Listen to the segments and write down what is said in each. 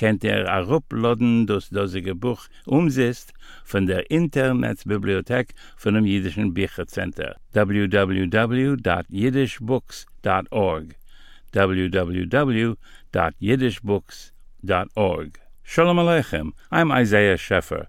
kennt er arupladen das dasige buch umsetzt von der internetbibliothek von dem jidischen bichercenter www.jidishbooks.org www.jidishbooks.org shalom aleichem i'm isaiah scheffer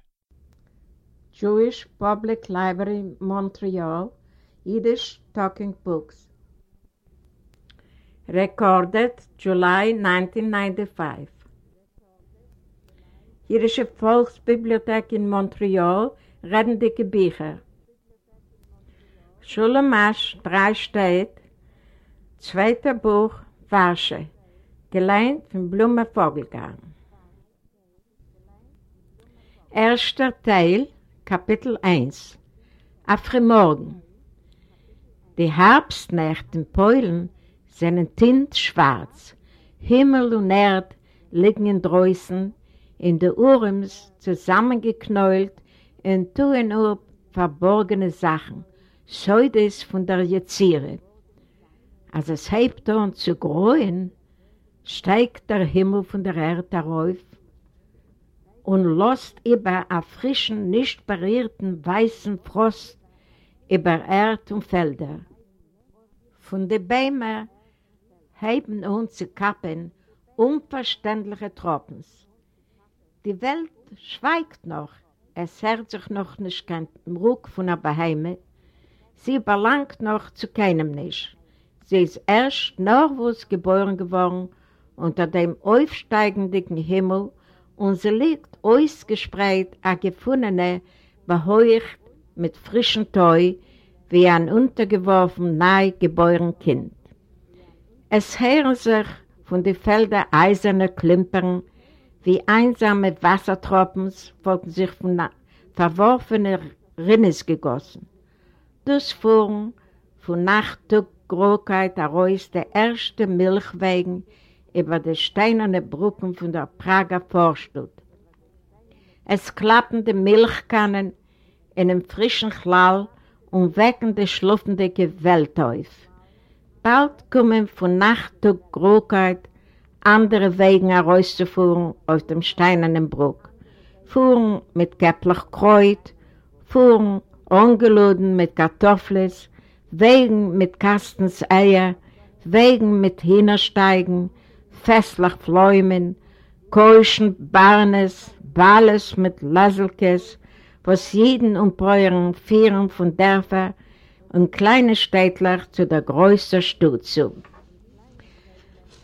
Jewish Public Library, Montreal, Yiddish Talking Books. Recorded July 1995. Jiddische Volksbibliothek in Montreal, Redendike Bücher. Schulemasch, drei steht, zweiter Buch, Warsche, geleint von Blume Vogelgarten. Erster Teil, Kapitel 1 Afrimorgen Die Herbstnächte in Polen sind tint schwarz. Himmel und Erd liegen in Drößen, in der Urems zusammengeknäult und tun nur verborgene Sachen, das von der Jezire. Als es hebt und zu gräuen, steigt der Himmel von der Erde auf und lost über a frischen, nicht berührten weißen Frost über Erd und Felder. Von den Bäumen heben uns zu Kappen unverständliche Tropens. Die Welt schweigt noch, es hört sich noch nicht kein Ruck von der Beheime, sie belangt noch zu keinem nicht. Sie ist erst Norwus geboren geworden unter dem aufsteigenden Himmel und sie liegt ausgespreit a gefundene, beheucht mit frischem Teu, wie ein untergeworfen, nahe geboren Kind. Es hören sich von den Feldern eiserne Klimpern, wie einsame Wassertropens folgen sich von verworfenen Rinnes gegossen. Das fuhren von Nacht Grogkeit heraus der erste Milchwegen, über die steinerne Brücken von der Prager Vorstadt. Es klappen die Milchkannen in einem frischen Klall und wecken die schluffende Gewalt auf. Bald kommen von Nacht und Grogheit andere Wegen herauszufuhren auf dem steinernen Bruck. Fuhren mit Käpplich Kreuz, fuhren ungeladen mit Kartoffeln, Wegen mit Kastens Eier, Wegen mit Hühnersteigen, festlich Fläumen, Keuschen, Barnes, Balles mit Lasselkes, was jeden Umpeuren führen von Dörfer und kleine Städtler zu der größten Stadt zu.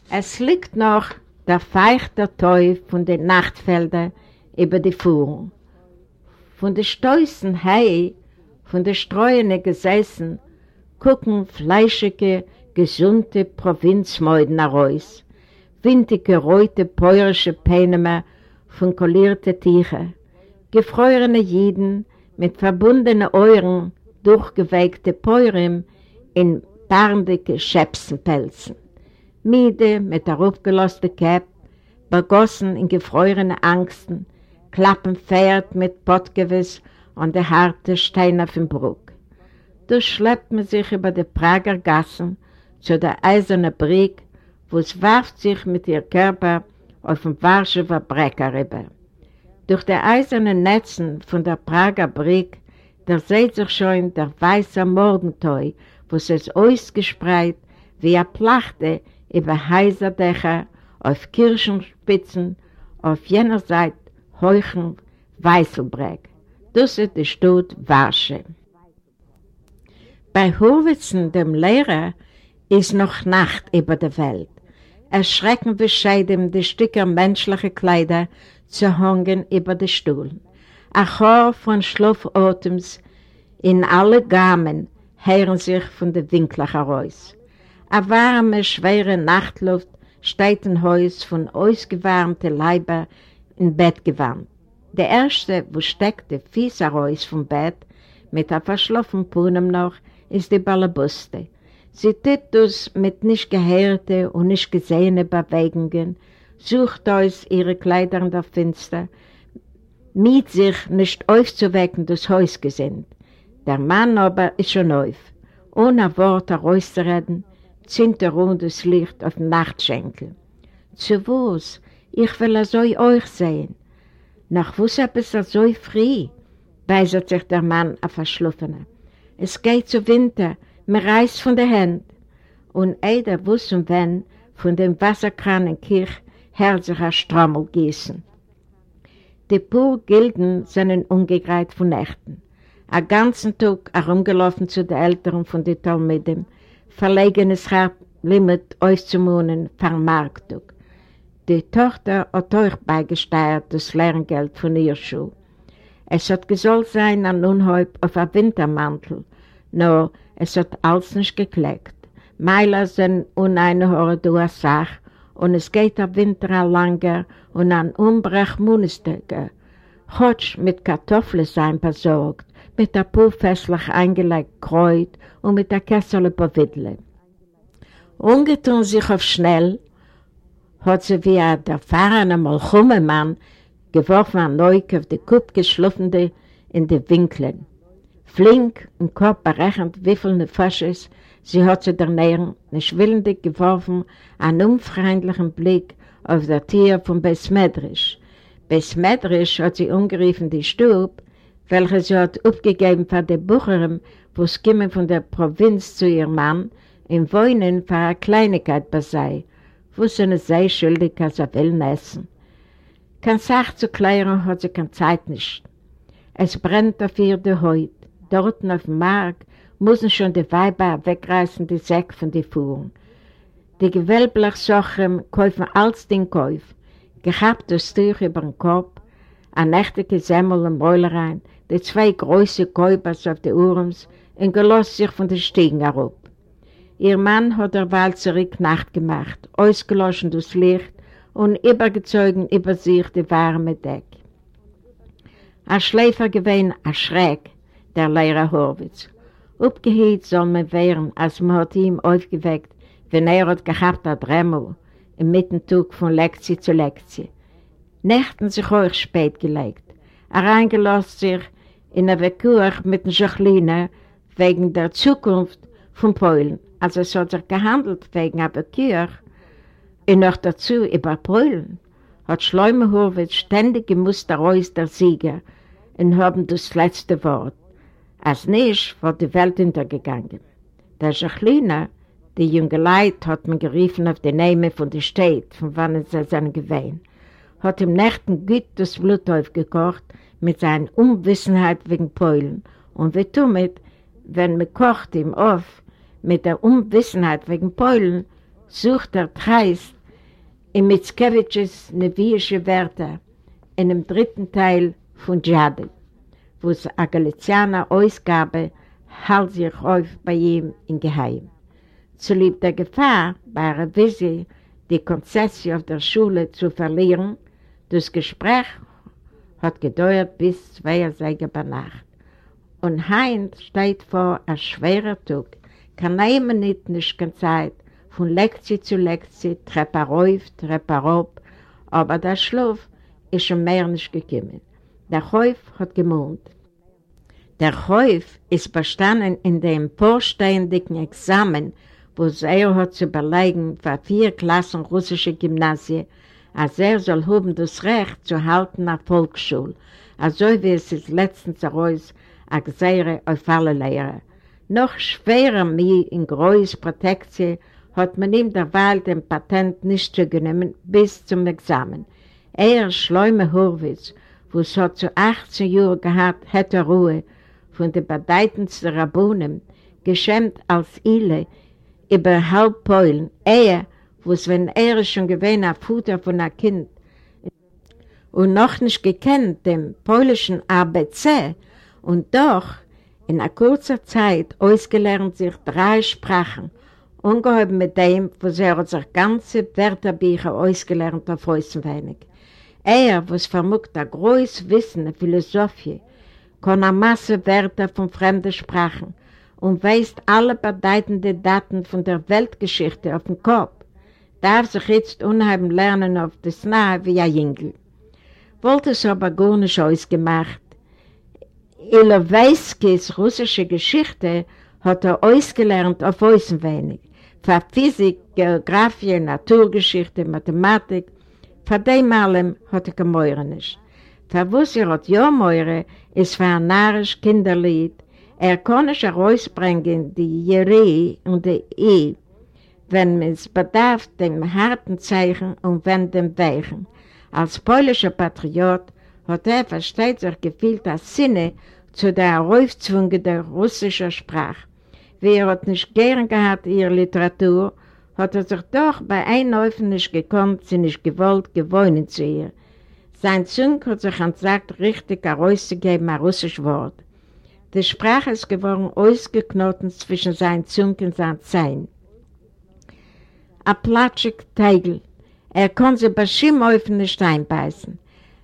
Es liegt noch der feuchte Teuf von den Nachtfeldern über die Fuhren. Von den Stößen Hei, von den Streuene gesessen, gucken fleischige, gesunde Provinzmeuden heraus windige, reute, peurische Peinemer von kollierte Tücher, gefrorene Jiden mit verbundenen Euren, durchgeweigte Peurim in barndicke Schäpsenpelzen, Miede mit der aufgelosten Käpp, begossen in gefrorene Angsten, klappen Pferd mit Pottgewiss und der harte Steiner vom Bruck. Du schleppt man sich über die Prager Gassen zu der eisernen Brieg, wo es warft sich mit ihr Körper auf den Warschewer Brecker rüber. Durch die eisernen Netzen von der Prager Brick, da seht sich schon der weiße Morgenteu, wo es ausgespreit wie eine Plachte über Häuserdächer auf Kirchenspitzen, auf jener Seite heuchen Weißelbreck. Das ist die Stadt Warsche. Bei Howitzen, dem Lehrer, ist noch Nacht über der Welt. Erschrecken bescheiden die Stücke menschlicher Kleider zu hängen über den Stuhl. Ein Chor von Schlafatems in alle Gamen hören sich von den Winkeln heraus. Eine warme, schwere Nachtluft steht im Haus von ausgewärmten Leiber im Bett gewandt. Der Erste, wo steckt der Fies heraus vom Bett, mit einem verschlafen Puhnen noch, ist die Ballabuste. Sie tut das mit nicht gehörten und nicht gesehenen Bewegungen, sucht aus ihre Kleider in der Finster, miet sich nicht aufzuwecken das Hausgesind. Der Mann aber ist schon auf. Ohne Wort herauszureden, zieht er rund das Licht auf den Nachtschenkel. Zu was? Ich will so euch sehen. Nach was ist er so frei? weisert sich der Mann auf Verschlupfene. Es geht zu Winter, mir reißt von der Hand. Und jeder wusste und wenn, von dem Wasserkran in Kirch, hört sich ein Strommel gießen. Die pur Gilden sind ungegreit von Nächten. Ein ganzen Tag herumgelaufen zu den Eltern von den Talmiden, verlegenes Limit auszumohnen, Vermarktung. Die Tochter hat euch beigesteuert das Lerngeld von ihr Schuh. Es hat gesollt sein an Unhäub auf ein Wintermantel, nur es hat alles nicht gekleckt. Meiler sind uneinhörer durch Sach und es geht der Winter langer und an Umbrech Munistage. Hotsch mit Kartoffeln sein besorgt, mit der paar festlich eingelegt Kreuz und mit der Kessel überwidle. Ungetun sich auf schnell, hat sie wie ein erfahrener Malchumemann geworfen an Neuk auf die Kupp geschliffene in die Winkeln. Flink im Kopf viele Fasches sie hat sie der Nähe nicht willendig geworfen, einen unfreundlichen Blick auf das Tier von Besmedrisch. Besmedrisch hat sie umgerufen die Stub, welche sie hat aufgegeben für die Bucherin, wo es kommen von der Provinz zu ihrem Mann, in Wohnen für eine Kleinigkeit bei sei, wo sie eine sei schuldig, als er will essen. Kein Sach zu klären hat sie keine Zeit nicht. Es brennt auf ihr die Haut. Dort auf dem Markt müssen schon die Weiber wegreißen die Säcke von den Fuhren. Die gewölblich Sachen kaufen alles den Käuf. Gehabt das Tuch über den Kopf, ein nächtige Semmel im Mäulerein, die zwei große Käubers auf den Urms und gelost sich von den Stiegen herab. Ihr Mann hat derweil zurück Nacht gemacht, ausgelöscht das Licht und übergezogen über sich die warme Deck. Ein Schläfer gewesen, ein Schreck, der Lehrer Horwitz. Upgehielt soll man werden, als man hat ihm aufgeweckt, wenn er hat gehabt hat Dremel, im Mittentug von Lektie zu Lektie. Nächten sich euch spät gelegt. Er eingelost sich in eine Kur mit den Jacqueline wegen der Zukunft von Polen. Also es hat sich gehandelt wegen einer Kur und noch dazu über Polen. Hat Schleume Horwitz ständig gemusst raus der Sieger und haben das letzte Wort. Als nicht war die Welt untergegangen. Der Jacqueline, die junge Leid, hat man gerufen auf die Namen von der Stadt, von wann sie seine gewähnt, hat im Nächten gut das Blut aufgekocht mit seiner Unwissenheit wegen Polen. Und wie damit, wenn man kocht ihm auf mit der Unwissenheit wegen Polen, sucht er dreist in Mickiewicz nevische Wörter in dem dritten Teil von Jade, wo es eine Galizianer Ausgabe hält sich auf bei ihm in Geheim. Zulieb der Gefahr, bei einer Visi die Konzession auf der Schule zu verlieren, das Gespräch hat gedauert bis zwei Säge bei Nacht. Und Heinz steht vor einem schweren Tag, kann nehmen nicht, nicht keine Zeit, von Lektie zu Lektie, Treppe rauf, Treppe rauf, aber der Schlaf ist schon mehr nicht gekommen. Der Häuf hat gemond. Der Häuf ist bestanden in dem vorstehenden Examen, wo er hat zu überlegen für vier Klassen russische Gymnasien, als er soll haben das Recht zu halten nach Volksschule, also wie es ist letztens heraus, a Gseire auf alle Lehrer. Noch schwerer mir in großer Protektion hat man ihm derweil den Patent nicht zugenommen bis zum Examen. Er, Schleume Horwitz, wo es hat zu 18 Jahren gehabt, hätte Ruhe von den bedeutendsten Rabunen, geschämt als Ile über halb Polen, er, wo es, wenn er schon gewesen ein Futter von einem Kind. Und noch nicht gekannt dem polnischen ABC und doch in einer kurzen Zeit ausgelernt sich drei Sprachen, ungeheben mit dem, was er sich ganze Wörterbücher ausgelernt auf wenig. Er, was vermutet ein großes Wissen in Philosophie, kann eine Masse Wörter von fremden Sprachen und weiß alle bedeutenden Daten von der Weltgeschichte auf den Kopf, darf sich jetzt unheimlich lernen auf das Nahe wie ein Jüngel. Wollte es aber gar nicht ausgemacht. Ilovaiskis russische Geschichte hat er ausgelernt auf wenig. Für Physik, Geografie, Naturgeschichte, Mathematik, für dem allem hat er gemäuert. Was er hat ja Meure, ist für ein narrisch Kinderlied. Er kann nicht herausbringen die Jere und die E, wenn es bedarf dem harten Zeichen und wenn dem Weichen. Als polnischer Patriot hat er versteht sich gefühlt als Sinne zu der Aufzwunge der russischen Sprache. Wie er hat nicht gern gehabt ihre Literatur, hat er sich doch bei Einläufen nicht gekonnt, sie nicht gewollt, gewohnt zu ihr. Sein Zung hat sich ansagt, richtig herauszugeben, ein russisches Wort. Die Sprache ist geworden ausgeknoten zwischen seinem Zung und Sein. Ein platschig Teigel. Er kann sich bei Schimmhäufen nicht einbeißen.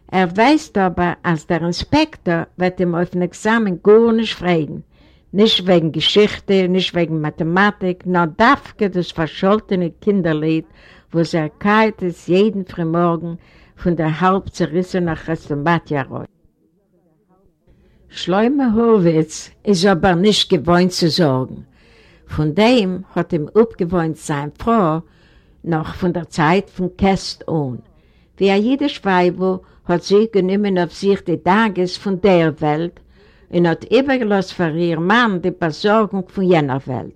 Er weiß aber, als der Inspektor wird ihm auf ein Examen gar nicht fragen. Nicht wegen Geschichte, nicht wegen Mathematik, nur dafke das verscholtene Kinderlied, wo er kalt ist jeden Frühmorgen, von der halb zerrissenen Chrestomatja raus. Schleume Horwitz ist aber nicht gewohnt zu sorgen. Von dem hat ihm abgewohnt sein Frau noch von der Zeit von Käst an. Wie ein jeder Schweiber hat sie genommen auf sich die Tages von der Welt und hat übergelassen für ihren Mann die Besorgung von jener Welt.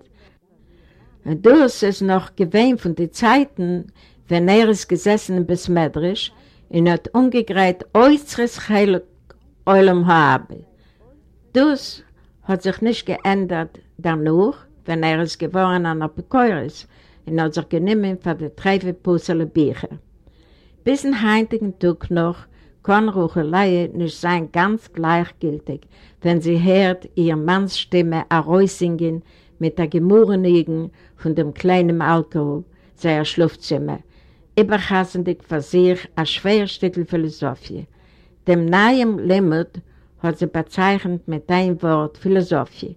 Und das ist noch gewähnt von den Zeiten, wenn er ist gesessen bis Medrisch und hat umgegräht äußeres Heilig Eulam habe. Das hat sich nicht geändert danach, wenn er ist geworden an Apokoris und hat sich genommen für die Treife Pussele Bücher. Bis in heutigen Tag noch kann Ruchelei nicht sein ganz gleichgültig, wenn sie hört ihr Manns Stimme singen mit der Gemurrenigen von dem kleinen Alkohol, seiner Schlafzimmer, überhassendig für sich ein Schwerstückel Philosophie. Dem neuen Limit hat sie bezeichnet mit einem Wort Philosophie.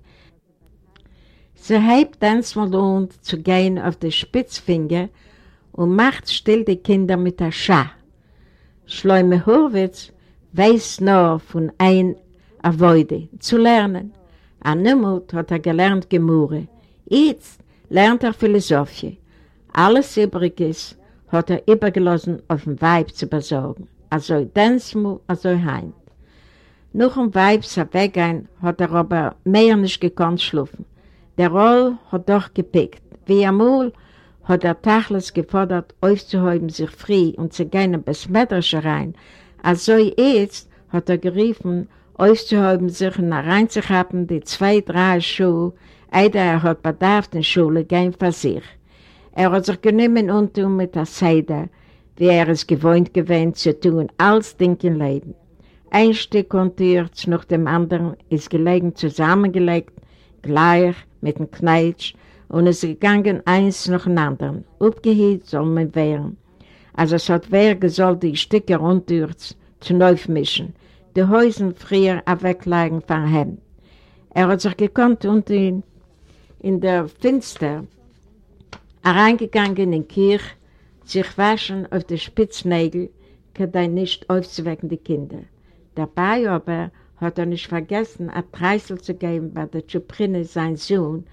Sie hebt einmal und zu gehen auf die Spitzfinger und macht still die Kinder mit der Schach. Schleume Horwitz weiß nur von ein Avoide, zu lernen. An Nimmut hat er gelernt Gemurre. Jetzt lernt er Philosophie. Alles Übriges hat er übergelassen, auf den Weib zu besorgen. Also Densmu, also Heim. Nach dem Weib zu weggehen, hat er aber mehr nicht gekonnt schlafen. Der Roll hat doch gepickt. Wie einmal hat er Tachlis gefordert, aufzuhäuben sich frei und zu gehen bis Mädrische rein. Also jetzt hat er gerufen, aufzuhäuben sich und reinzuhaben, die zwei, drei Schuhe, einer er hat bedarf in Schule, gehen für sich. Er hat sich genommen und tun mit der Seide, wie er es gewohnt gewesen zu tun, als Ding im Leben. Ein Stück Kontürz nach dem anderen ist gelegen zusammengelegt, gleich mit dem Kneitsch, und es gegangen eins nach dem anderen. Aufgehielt soll man wehren. Also es hat wer gesollt die Stücke rundtürz zu neu mischen, die Häusen früher weglegen von ihm. Er hat sich gekonnt und in, in der Finster reingegangen in die Kirche, sich waschen auf die Spitznägel, kann er nicht aufzuwecken, die Kinder. Dabei aber hat er nicht vergessen, ein Treißel zu geben bei der Tschuprine, sein Sohn,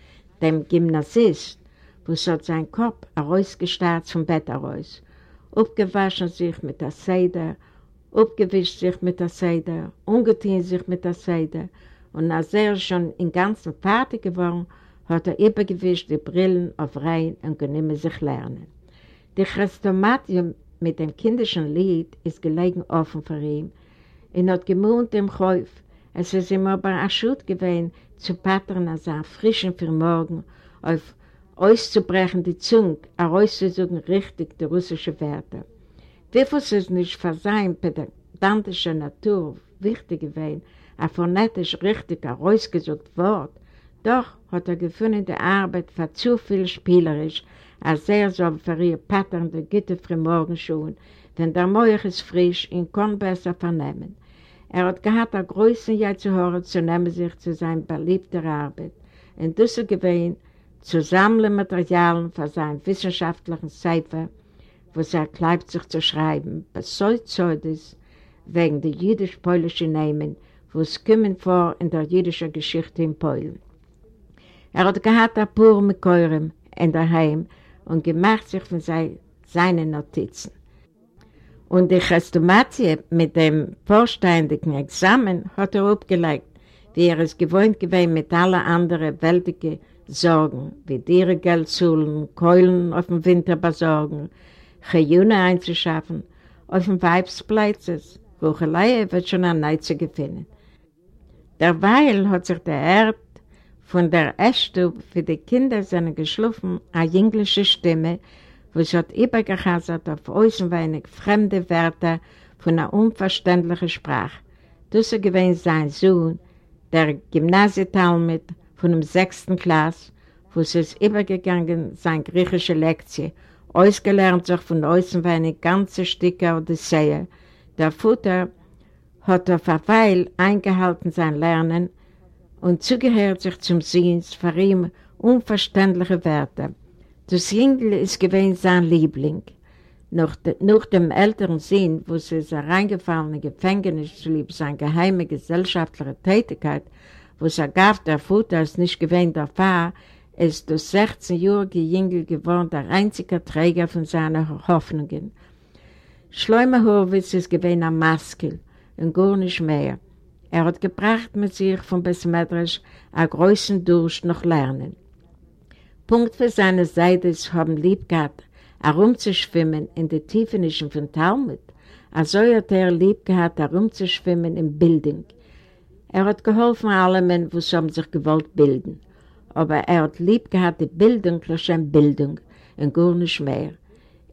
dem Gymnasist, wo hat sein Kopf herausgestarrt vom Bett heraus, aufgewaschen sich mit der Seide, aufgewischt sich mit der Seide, ungetein sich mit der Seide, und als er schon im Ganzen fertig geworden, hat er übergewischt die Brillen auf rein und genommen sich lernen. Die Chrestomatium mit dem kindischen Lied ist gelegen offen für ihn und hat gemohnt im Käuf. Es ist ihm aber ein Schuld gewesen, zu pattern als er frischen für morgen auf auszubrechen die Zunge, herauszusuchen richtig die russische Werte. Wie viel ist nicht für seine pedantische Natur wichtig gewesen, ein phonetisch richtig herausgesucht Wort, doch hat er gefunden die Arbeit für zu viel spielerisch, als er soll für ihr Pattern der Gitte für Morgenschuhen, denn der Meuch ist frisch und kann besser vernehmen. Er hat gehabt, der größten Jahr zu hören, zu nehmen sich zu seiner beliebten Arbeit. Und das ist gewesen, zu sammeln Materialien für seinen wissenschaftlichen Cipher, wo es erkleibt sich zu schreiben, besäut Zeudes wegen der jüdisch-polnischen Namen, wo es kommen vor in der jüdischen Geschichte in Polen. Er hat gehabt ein paar Mekäuren in der Heim und gemacht sich von seinen Notizen. Und die Chestomatie mit dem vorstehenden Examen hat er abgelegt, wie er es gewohnt gewesen mit allen anderen weltlichen Sorgen, wie Tiere Geld zuhlen, Keulen auf dem Winter besorgen, Chayune einzuschaffen, auf dem Weibsplätzes, wo Chaleie wird schon ein Neize gefunden. Derweil hat sich der Erd von der Essstube für die Kinder seine geschliffen, eine englische Stimme, wo es hat übergehasert auf außenweinig fremde Wörter von einer unverständlichen Sprache. Das gewesen sein Sohn, der Gymnasietalmud von dem sechsten Klass, wo es ist übergegangen, seine griechische Lektion, ausgelernt sich von außenweinig ganze Stücke Odyssee. Der Futter hat auf eine Weile eingehalten sein Lernen und zugehört sich zum Sehens für ihn unverständliche Wörter. Das Jüngel ist gewesen sein Liebling. Nach, de, nach dem älteren Sinn, wo sie ist reingefallen in Gefängnis zu seine geheime gesellschaftliche Tätigkeit, wo sie gab der Futter als nicht gewähnt der Fahr, ist das 16-jährige Jüngel geworden der einzige Träger von seinen Hoffnungen. Schleumer Horwitz ist gewesen ein Maskel und gar nicht mehr. Er hat gebracht mit sich von Besmetrisch einen großen Durst noch Lernen. Punkt für seine Seite haben lieb gehabt, herumzuschwimmen in den Tiefenischen von Talmud. Also hat er lieb gehabt, herumzuschwimmen in Bildung. Er hat geholfen allen, wo sie sich gewollt bilden. Aber er hat lieb gehabt, die Bildung, schon Bildung, und gar nicht mehr.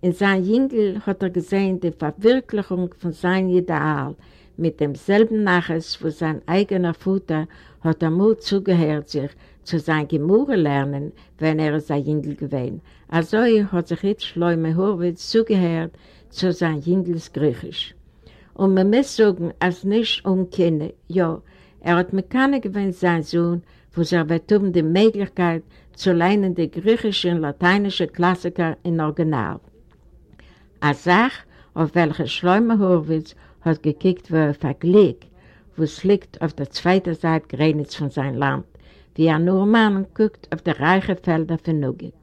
In seinem Jüngel hat er gesehen die Verwirklichung von seinem Ideal, mit demselben Naches, wo sein eigener Futter hat er Mut zugehört sich, zu sein Gemurre lernen, wenn er sein Jüngel gewesen. Also hat sich jetzt Schleume Horwitz zugehört zu sein Jüngels Griechisch. Und man muss sagen, als nicht umkennen, ja, er hat mit keiner gewesen sein Sohn, wo er wird um die Möglichkeit zu lernen die griechische und lateinische Klassiker in Original. Eine Sache, auf welche Schleume Horwitz hat gekickt, wo er vergleicht, wo es liegt auf der zweiten Seite Grenitz von seinem Land, wie ein Norman guckt auf die reichen Felder von Nugget.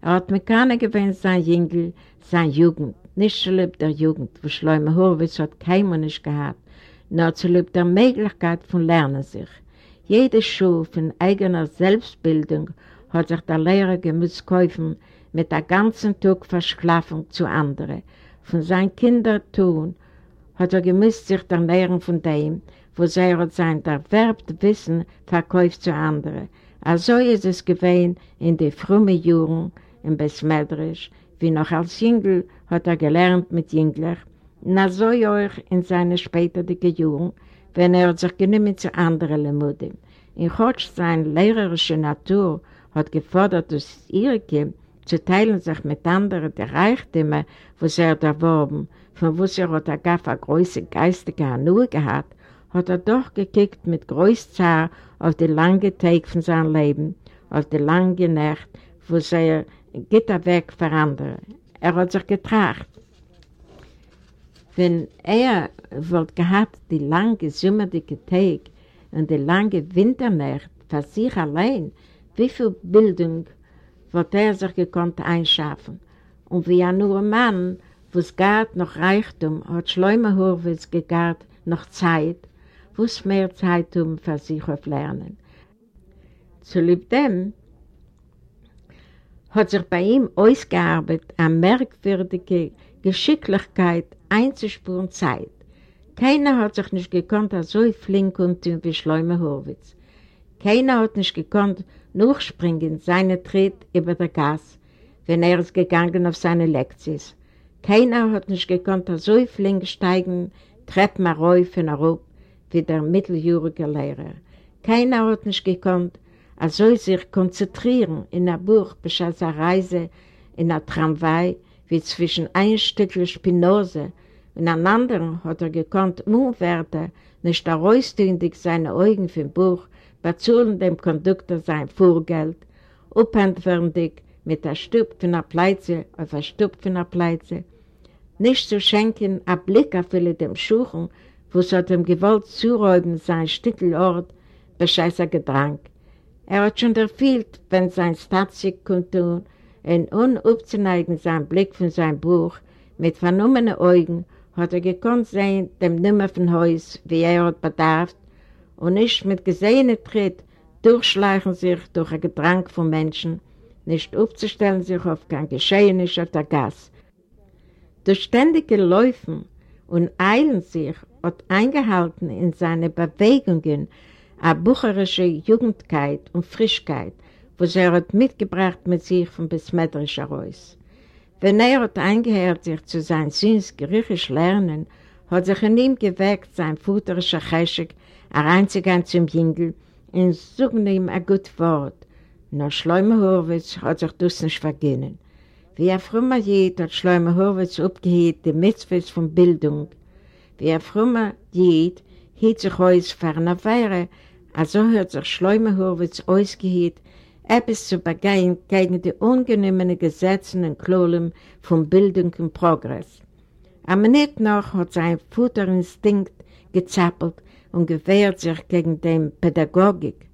Er hat mit keiner gewöhnt sein Jüngel, seine Jugend, nicht zu lieb der Jugend, wo Schleume Horwitz hat keiner nicht gehabt, nur zu lieb der Möglichkeit von Lernen sich. Jede Schule von eigener Selbstbildung hat sich der Lehrer gemüßt kaufen mit der ganzen Tag Verschlafung zu anderen. Von seinen Kindern tun hat er gemüßt sich der ernähren von dem, wo sie hat sein erwerbte Wissen verkauft zu anderen. Also ist es gewesen in den frühen Jahren im Besmedrisch, wie noch als Jüngel hat er gelernt mit Jüngler, na so auch in seine späteren Jahren, wenn er sich genommen zu anderen Lemuden. In Chotsch seine lehrerische Natur hat gefordert, dass Irke zu teilen sich mit anderen die Reichtümer, was er erworben, von wo er hat er gar große geistige Hanur gehabt, hat er doch gekickt mit Großzahl auf die lange Tag von seinem Leben, auf die lange Nacht, wo er Gitter weg. Er hat sich getracht. Wenn er wollte gehabt, die lange sommerliche Tag und die lange Winternacht für sich allein, wie viel Bildung wird er sich gekonnt einschaffen. Und wie er nur ein Mann, wo es gart noch Reichtum, hat Schleumerhurwitz gegart noch Zeit, wo es mehr Zeit um für sich auf Lernen. Zu lieb dem hat sich bei ihm ausgearbeitet eine merkwürdige Geschicklichkeit einzuspuren Zeit. Keiner hat sich nicht gekonnt, so flink und wie Schleume Horwitz. Keiner hat nicht gekonnt, nachspringen seine Tritt über der Gas, wenn er ist gegangen auf seine Lektions. Keiner hat nicht gekonnt, so flink steigen, Treppen rauf und rauf, wie der mitteljährige Lehrer. Keiner hat nicht gekonnt, also sich konzentrieren in einem Buch, bis einer Reise in einer Tramway, wie zwischen ein Stückchen Spinoza und einem anderen hat er gekonnt, umwerten, nicht herausstündig seine Augen ein Buch, bezahlen dem Konduktor sein Fuhrgeld, upentwendig mit der der Pleize auf von der Pleize, nicht zu schenken, ein Blick auf viele dem Schuchen, wo es hat ihm gewollt zuräumen, sein Stückelort, bescheißer Gedrang. Er hat schon erfüllt, wenn sein Statik kommt und unabzuneigen sein Blick von seinem Buch, mit vernommenen Augen, hat er gekonnt sehen, dem Nummer von Haus, wie er hat bedarf, und nicht mit gesehener Tritt durchschleichen sich durch ein Gedrang von Menschen, nicht aufzustellen sich auf kein Geschehnis auf der Gas. Durch ständige Läufen und Eilen sich hat eingehalten in seine Bewegungen eine bucherische Jugendkeit und Frischkeit, was er hat mitgebracht mit sich von Besmetterisch heraus. Wenn er hat eingehört sich zu sein Sinns griechisch lernen, hat sich in ihm geweckt sein futterischer Cheschig hereinzugehen zum Jüngel und suchen ihm ein gutes Wort. Nur Schleume Horwitz hat sich das nicht vergehen. Wie er früher Jid hat Schleume Horwitz abgehielt die Mitzvahs von Bildung. Wie er früher Jid hielt sich aus eine Weihre, also hat sich Schleume Horwitz ausgehielt, etwas zu begehen gegen die ungenehmenen Gesetze und Klolen von Bildung und Progress. Am Minute noch hat sein Futterinstinkt gezappelt und gewehrt sich gegen die Pädagogik,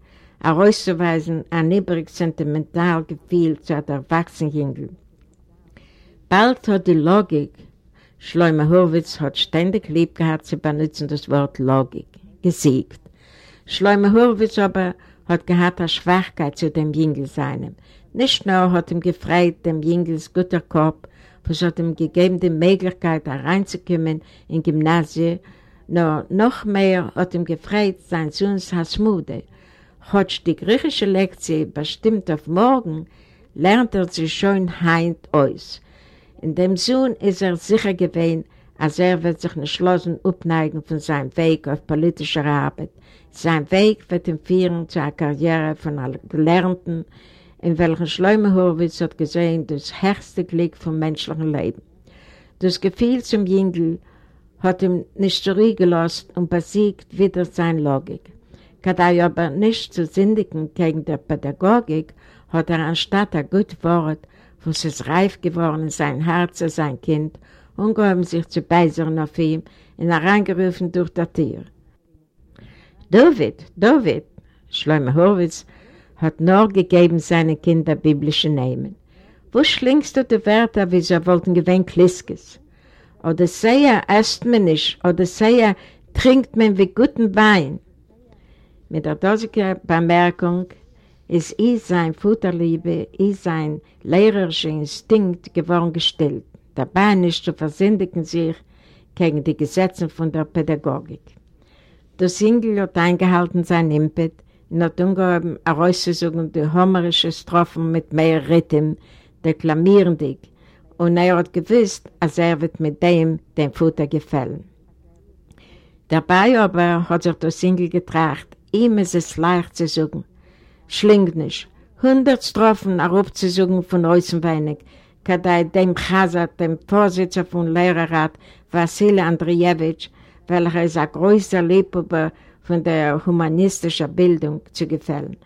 herauszuweisen ein übrig sentimental Gefühl zu der Erwachsenenjüngel. Bald hat die Logik, Schleume Horwitz hat ständig lieb gehabt zu benutzen das Wort Logik, gesiegt. Schleume Horwitz aber hat gehabt eine Schwachkeit zu dem Jüngel seinem. Nicht nur hat ihm gefreut dem Jüngels guter Kopf, was hat ihm gegeben die Möglichkeit hereinzukommen in Gymnasium, nur noch mehr hat ihm gefreut sein Sohns Hasmude. Hat die griechische Lektion bestimmt auf morgen, lernt er sich schon heint aus. In dem Sohn ist er sicher gewesen, als er wird sich entschlossen abneigen von seinem Weg auf politischer Arbeit. Sein Weg wird ihm führen zu einer Karriere von einem Gelernten, in welchem Schleume Horwitz hat gesehen das höchste Glück vom menschlichen Leben. Das Gefühl zum Jüngel hat ihm nicht zurückgelassen und besiegt wieder seine Logik. Kadai aber nicht zu sündigen gegen die Pädagogik, hat er anstatt ein gutes Wort, was es reif geworden in sein Herz als sein Kind, umgehoben sich zu beisern auf ihm und hereingerufen durch das Tier. David, David, Schleume Horwitz, hat nur gegeben seinen Kindern biblische Namen. Wo schlingst du die Wörter, wie sie wollten gewähnt Kliskes? Odysseia esst man nicht, Odysseia trinkt man wie guten Wein. Mit der dosigen Bemerkung ist ich sein Futterliebe, ich sein lehrerischer Instinkt geworden gestellt, dabei nicht zu versündigen sich gegen die Gesetze von der Pädagogik. Der Single hat eingehalten sein Impet und hat umgehoben herauszusuchen die homerische Strophen mit mehr Rhythm, deklamierendig, und er hat gewusst, als er wird mit dem dem Futter gefallen. Dabei aber hat sich der Single getracht, ihm ist es leicht zu sagen, schlingt nicht, hundert Strophen herabzusuchen von Außenweinig, kadei dem Chazat, dem Vorsitzer von Lehrerrat, Vassili Andrejewitsch, welcher ist ein größer Liebhaber von der humanistischen Bildung zu gefallen.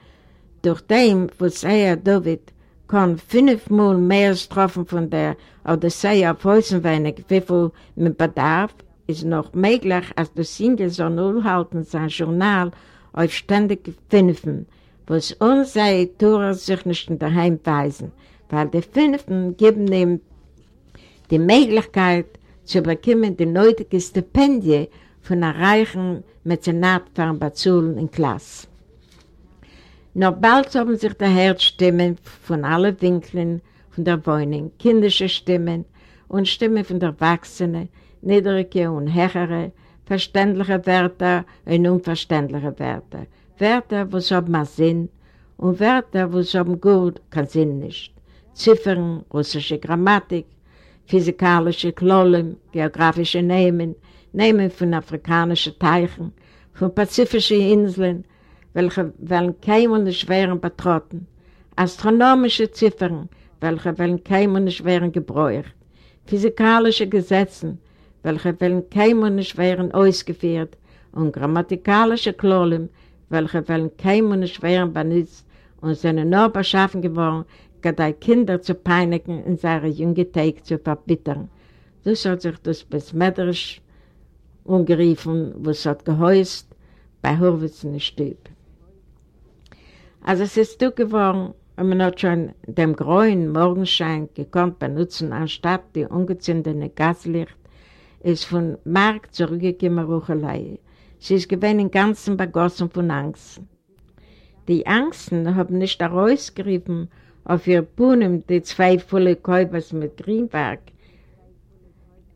Durch dem, was er, David, kann fünfmal mehr Strophen von der Odyssee auf Häusenweinig, wie viel man bedarf, ist noch möglich, als der Single so null halten sein Journal auf ständig Fünfen, was unsere Tourer sich nicht daheim weisen, weil die Fünften geben ihm die Möglichkeit zu bekommen die nötige Stipendie von einer reichen Mäzenatfern in Klasse. Noch bald haben sich der Herzstimmen von allen Winkeln von der Wohnung, kindische Stimmen und Stimmen von der Erwachsenen, niedrige und höhere, verständliche Wörter und unverständliche Wörter, Wörter, was haben einen Sinn und Wörter, was haben gut keinen Sinn nicht. Ziffern, russische Grammatik, physikalische Klollen, geografische Namen, Namen von afrikanischen Teichen, von pazifischen Inseln, welche wollen kein und nicht wären betrotten, astronomische Ziffern, welche wollen kein und nicht wären gebräucht, physikalische Gesetze, welche wollen kein und nicht wären ausgeführt, und grammatikalische Klollen, welche wollen kein und nicht wären benutzt und sind nur beschaffen geworden, die Kinder zu peinigen und seine junge Tage zu verbittern. Das hat sich das besmetterisch umgeriefen, was hat gehäust bei Horwitz in Stüb. Also es ist du geworden, und man hat schon dem grauen Morgenschein gekonnt benutzen, anstatt die ungezündete Gaslicht, ist von Markt zurückgekommen Ruchelei. Sie ist gewesen im Ganzen begossen von Angst. Die Angsten haben nicht herausgerieben auf ihr Puhnen die zwei volle Käubers mit Grünwerk,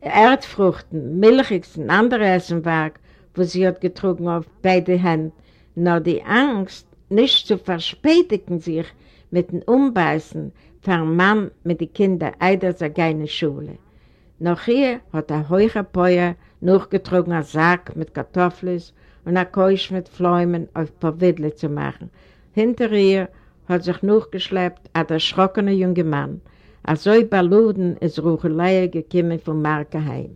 Erdfruchten, Milchigs und andere Essenwerk, wo sie hat getrunken auf beide Hände, nur die Angst, nicht zu verspätigen sich mit dem Umbeißen für Mann mit den Kindern eider seine Schule. Noch hier hat er heucher noch getrunken einen Sack mit Kartoffeln und ein Keusch mit Pflaumen auf Pavidle zu machen. Hinter ihr hat sich noch geschleppt ein erschrockener junger Mann, als so Baluden ist Ruchelei gekommen vom Markenheim.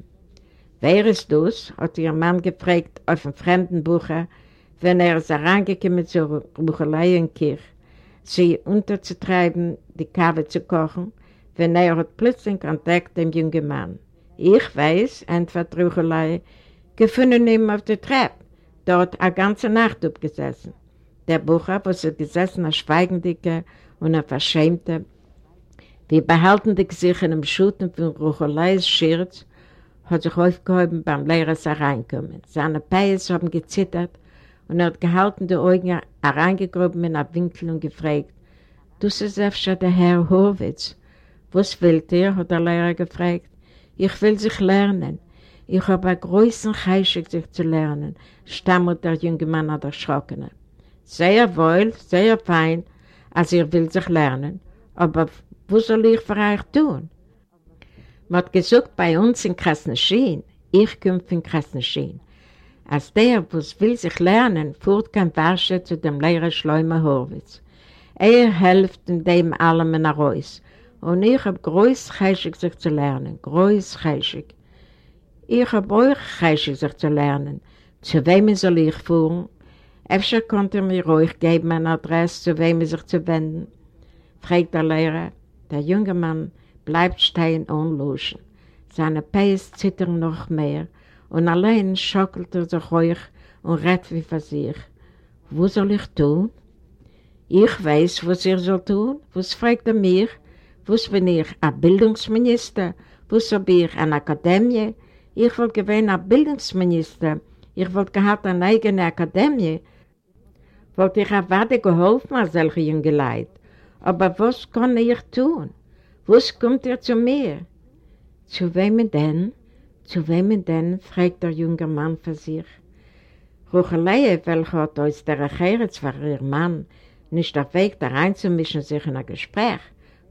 Wer ist das? hat ihr Mann gefragt auf einem fremden Bucher, wenn er ist herangekommen zur Ruchelei in Kirch, sie unterzutreiben, die Kaffee zu kochen, wenn er hat plötzlich Kontakt dem jungen Mann. Ich weiß, antwortet Ruchelei, gefunden ihn auf der Treppe, dort eine ganze Nacht abgesessen. Der Bucher, wo sie gesessen, ein Schweigendicker und ein Verschämter, wie behalten die Gesichter im Schuten von Rucheleis Schirz, hat sich aufgehoben beim Lehrers hereinkommen. Seine Peis haben gezittert und er hat gehalten die Augen hereingegruben in einen Winkel und gefragt, Du bist öfter der Herr Horwitz. Was will ihr? hat der Lehrer gefragt. Ich will sich lernen. Ich habe einen großen Heischig, sich zu lernen, stammelt der junge Mann an der Schrockene. Sehr wohl, sehr fein, als ihr will sich lernen, aber was soll ich für euch tun? Man hat gesagt bei uns in Krasnaschien, ich komme von Krasnaschien, als der, was will sich lernen, fuhrt kein Warsche zu dem Lehrer Schleumer Horwitz. Er hilft in dem allem in der Reus. Und ich habe groß Cheshig sich zu lernen, groß Cheshig. Ich habe euch Cheshig sich zu lernen. Zu wem soll ich fuhren? Efter konnte mir ruhig geben eine Adresse, zu wem sich zu wenden. Fragt der Lehrer, der junge Mann bleibt stehen und luschen. Seine Peis zittern noch mehr und allein schockelt er sich ruhig und redet wie für sich. Was soll ich tun? Ich weiß, was er soll tun. Was fragt er mich? Was bin ich, ein Bildungsminister? Was habe ich, eine Akademie? Ich wollte gewähnen, ein Bildungsminister. Ich wollte gehabt eine eigene Akademie. Wollte ich auch weiter geholfen als solche junge Leute. Aber was kann ich tun? Was kommt er zu mir? Zu wem denn? Zu wem denn? fragt der junge Mann für sich. Ruchelei, welcher hat aus der Recherz für ihr Mann nicht der Weg, da reinzumischen sich in ein Gespräch,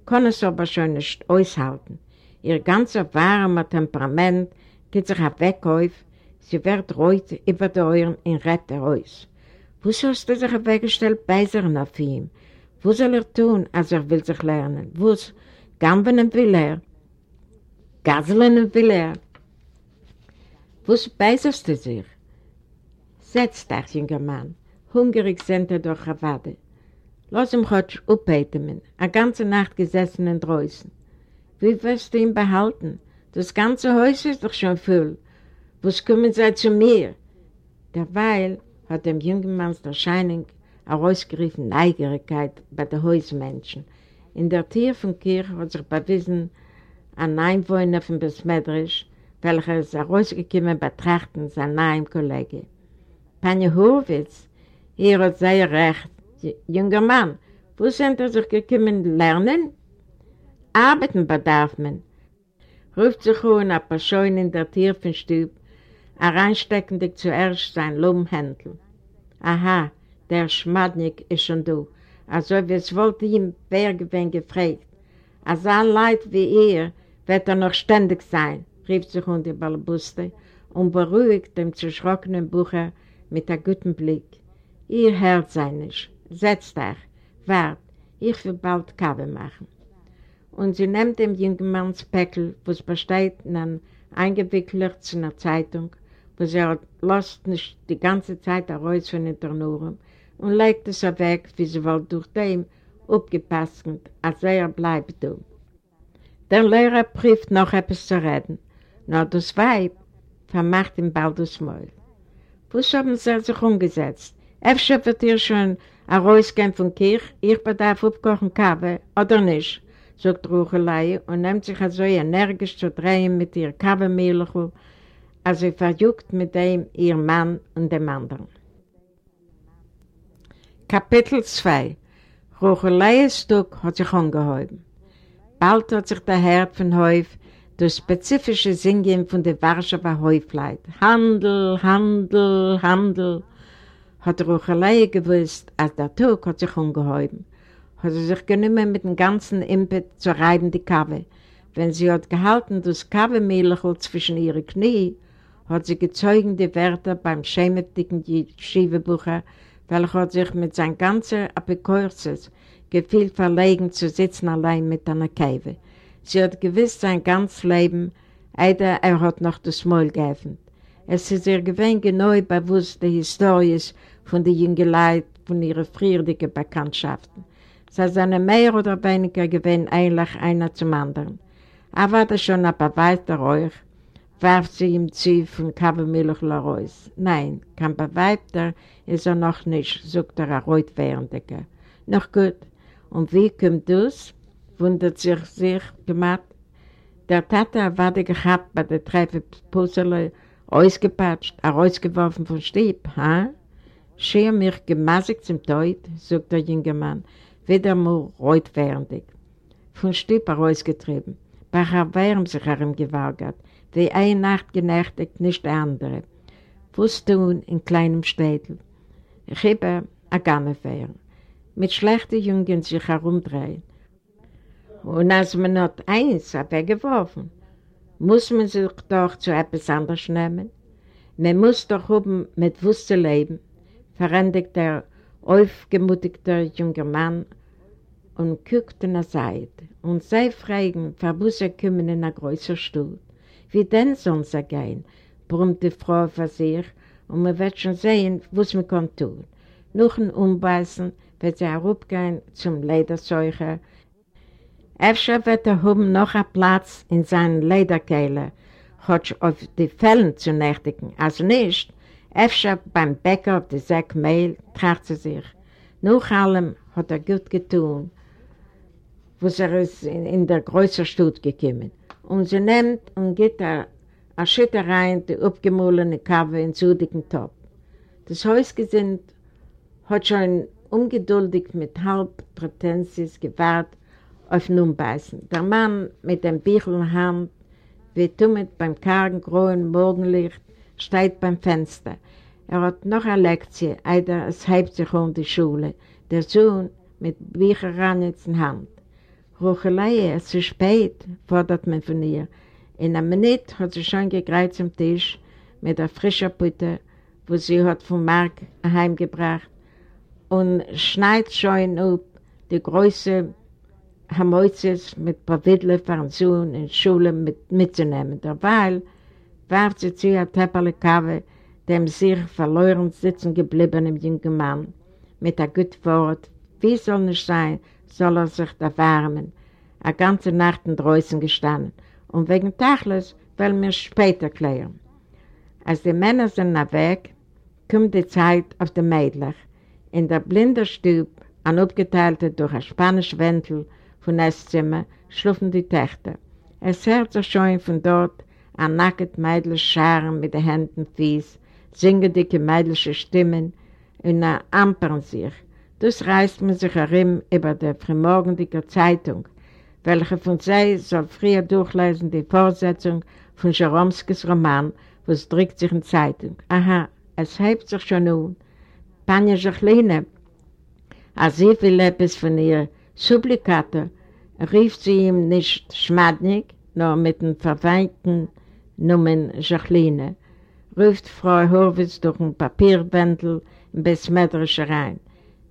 kann es aber schon nicht aushalten. Ihr ganzer warmer Temperament geht sich weg sie wird reut über die Euren in Rette aus. Wo sollst du sich weggestellt beisern auf ihm? Wo soll er tun, als er will sich lernen? Was? Gambenen will er? Gaseln will er? Was beiserst du sich? Setz dich, junger Mann. Hungrig sind er durch Wade. Lass ihm heute aufbeten, eine ganze Nacht gesessen in draußen. Wie wirst du ihn behalten? Das ganze Haus ist doch schon voll. Was kommen sie zu mir? Derweil hat dem jungen Mann der Erscheinung herausgerufen Neugierigkeit bei den Hausmenschen. In der Tür von Kirche hat sich bewiesen ein Einwohner von Besmedrisch, welcher ist herausgekommen betrachten sein neuem Kollege. Panje Horwitz, hier hat sehr recht, junger Mann, wo sind er sich gekommen lernen? Arbeiten bedarf man. Ruft sich hohen ein paar Scheunen in der Tür von Stub, hereinsteckend zuerst sein Lumhändel. Aha, der Schmadnik ist schon du. Also wie es wollte ihm, wer gewinnt gefragt. Als ein Leid wie ihr wird er noch ständig sein, rief sich unter die Balbuste und beruhigt dem zerschrockenen Bucher mit einem guten Blick. Ihr hört sein nicht. Setzt euch. Wart, ich will bald Kaffee machen. Und sie nimmt dem jungen Manns Päckl, was besteht in einem eingewickelt zu einer Zeitung, wo sie lässt nicht die ganze Zeit heraus von den Tornuren und legt es weg, wie sie wohl durch dem aufgepasst, als er bleibt da. Der Lehrer prüft noch etwas zu reden, nur das Weib vermacht ihm bald das Maul. Was haben sie sich umgesetzt? Efter wird ihr schon ein Rausgehen von Kirch, ich bedarf aufkochen Kaffee, oder nicht? sagt Ruchelei und nimmt sich so energisch zu drehen mit ihr Kaffeemilch, als sie verjuckt mit dem ihr Mann und dem anderen. Kapitel 2 Rucheleies Stück hat sich angehoben. Bald hat sich der Herr von Häuf durch spezifische Singen von der Warschauer Häufleit. Handel, Handel, Handel, hat Ruchelei gewusst, als der Tag hat sich angehoben. Hat sie sich genommen mit dem ganzen Impet zu reiben die Kabe. Wenn sie hat gehalten, das Kabemehlchen zwischen ihren Knie, hat sie gezeugen die Wörter beim schämeftigen Schiebebucher, welcher hat sich mit seinem ganzen Apikorzes gefühlt verlegen zu sitzen allein mit einer Käfe. Sie hat gewiss sein ganzes Leben, eider er hat noch das Maul geöffnet. Es ist ihr gewinn genau bewusst die Historie von den jungen Leuten, von ihren früheren Bekanntschaften. Sie sind mehr oder weniger gewinn eigentlich einer zum anderen. Aber das schon ein Beweis der euch, warf sie ihm zu von Kabelmilch raus. Nein, kein Beweibter ist er noch nicht, sagt er erreut währendige. Noch gut. Und wie kommt das? wundert sich sich gemacht. Der Tata war gehabt bei der Treppe Puzzle, ausgepatscht, ausgeworfen von Stieb, ha? Schier mich gemassig zum Teut, sagt der junge Mann, wieder mal reutwährendig. Von Stieb herausgetrieben. Bacher wärm sich herumgewagert, die eine Nacht genächtigt, nicht der andere. Was tun in kleinem Städtel? Ich habe eine Gammefeier. Mit schlechten Jungen sich herumdrehen. Und als man hat eins weggeworfen, muss man sich doch zu etwas anderes nehmen. Man muss doch oben mit Wusste leben, verendigt der aufgemutigte junge Mann und guckt in der Seite. Und sei fragen, warum sie kommen in einer größeren Stuhl. Wie denn sollen sie gehen? brummt die Frau für sich, und man wird schon sehen, was man kann tun. Noch ein Umbeißen wird sie herabgehen zum Lederzeuger. Efter wird er haben noch einen Platz in seinen Lederkehle, hat auf die Fällen zu nächtigen. Also nicht, efter beim Bäcker auf die Säck Mehl tracht sie sich. Nach allem hat er gut getan, was er ist in, in der größeren Stadt gekommen und sie nimmt und geht a, a Schütte rein, die abgemohlene Kave in zudigen Top. Das Hausgesind hat schon ungeduldig mit halb Prätensis gewartet auf Numbeißen. Der Mann mit dem Bichel in der Hand, wie tummet beim kargen, grauen Morgenlicht, steht beim Fenster. Er hat noch eine Lektie, eider es hebt sich um die Schule, der Sohn mit Bücherranitz in Hand. Ruchelei, es ist spät, fordert man von ihr. In einer Minute hat sie schon gegreift zum Tisch mit der frischen Butter, wo sie hat vom Markt heimgebracht und schneit schon auf die große Hamoizes mit Pavidle Sohn in Schule mit, mitzunehmen. Derweil warf sie zu ihr Tepperle Kaffee, dem sich verloren sitzen gebliebenen jungen Mann, mit der guten Wort, wie soll nicht sein, soll er sich da wärmen. A ganze Nacht in draußen gestanden. Und wegen Tachles will mir später klären. Als die Männer sind weg, kommt die Zeit auf die Mädchen. In der Blinderstube, an abgeteilte durch ein spanisches Wendel von Esszimmer, schlufen die Töchter. Es hört sich schon von dort an nacket Mädels Scharen mit den Händen fies, singen dicke mädelsche Stimmen und ampern sich. Das reißt man sich herum über der frühmorgendliche Zeitung, welche von sie soll früher durchlesen die Fortsetzung von Jeromskis Roman, was drückt sich in Zeitung. Aha, es hebt sich schon nun. Tanja Jacqueline, als sie will etwas von ihr Supplikate, rief sie ihm nicht Schmadnik, nur mit dem verweinten Numen Jacqueline, ruft Frau Horwitz durch ein Papierbändel in Besmetrische rein,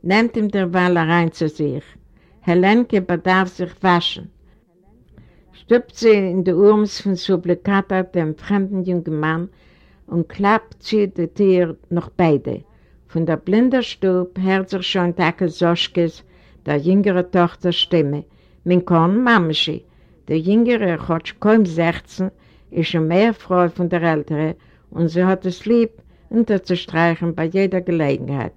nimmt ihm derweil rein zu sich. Helenke bedarf sich waschen. Stüppt sie in die Urms von Supplikata dem fremden jungen Mann und klappt zu der Tür noch beide. Von der blinden Stub hört sich schon Tage Soschkes, der jüngere Tochter, Stimme. Mein Korn, Mamschi. Der jüngere hat kaum 16, ist schon mehr Frau von der Ältere und sie hat es lieb, unterzustreichen bei jeder Gelegenheit.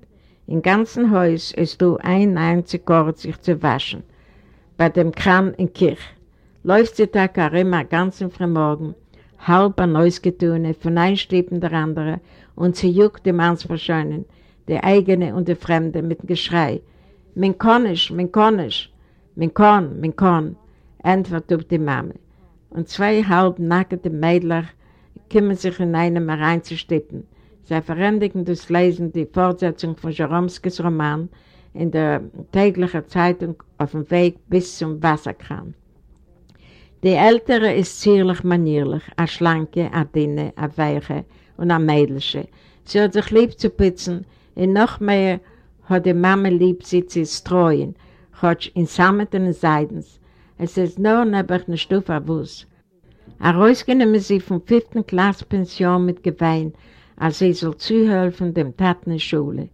Im ganzen Haus ist du ein einzig Ort, sich zu waschen. Bei dem Kran in Kirch. Läuft sie da immer ganzen Frühmorgen, halb an Ausgetune, von einem Stippen der andere, und sie juckt dem Ansverscheinen, der eigene und der Fremde, mit dem Geschrei. Mein Konnisch, mein Konnisch, mein Kon, mein Kon, antwortet die Mama. Und zwei halb nackte Mädler kommen sich in einem reinzustippen. Sie verändigen das Lesen die Fortsetzung von Jaromskis Roman in der täglichen Zeitung auf dem Weg bis zum Wasserkran. Die Ältere ist zierlich manierlich, a schlanke, a dünne, a weiche und a mädelsche. Sie hat sich lieb zu putzen und noch mehr hat die Mama lieb sie zu streuen, hat in Sammeten und Seidens. Es ist nur neben einer Stufe Wuss. Herausgenommen sie vom fünften Klasse Pension mit Gewein, als sie soll zuhelfen dem Taten in Schule.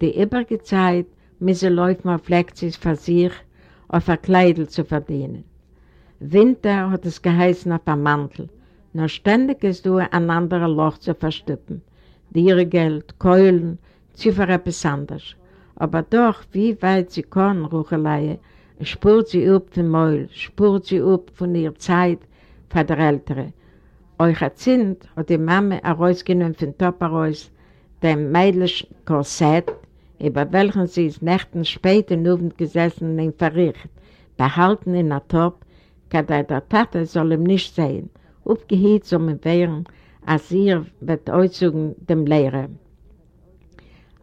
Die übrige Zeit müsse laufen auf Lektions für sich, auf ein Kleidel zu verdienen. Winter hat es geheißen auf einem Mantel, nur ständig ist du ein anderer Loch zu verstüppen. Geld, Keulen, zu für etwas anderes. Aber doch, wie weit sie kann, Ruchelei, spürt sie up vom Mäul, spürt sie up von ihrer Zeit für die Ältere. Euch erzählt hat die Mama herausgenommen von Top heraus dem mädlichen Korsett, über welchen sie es Nächten später in gesessen und ihn verricht, behalten in der Top, kann der Tate soll ihm nicht sehen, aufgehielt ihm wehren, als ihr wird äußern dem Lehrer.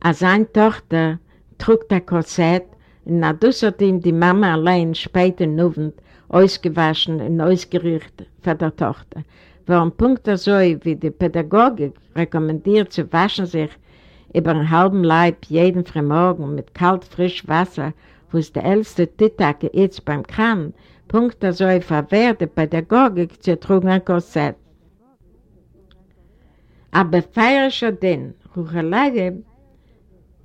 Als seine Tochter trug der Korsett und dadurch hat ihm die Mama allein später in ausgewaschen und ausgerichtet für die Tochter. Warum Punkte so, wie die Pädagogik rekommendiert, zu waschen sich über einen halben Leib jeden Frühmorgen mit kalt, frisch Wasser, wo es der älteste Tittake jetzt beim Kran, Punkte so verwehrt die Pädagogik zu trugen ein Korsett. Aber feierischer denn, Ruchelei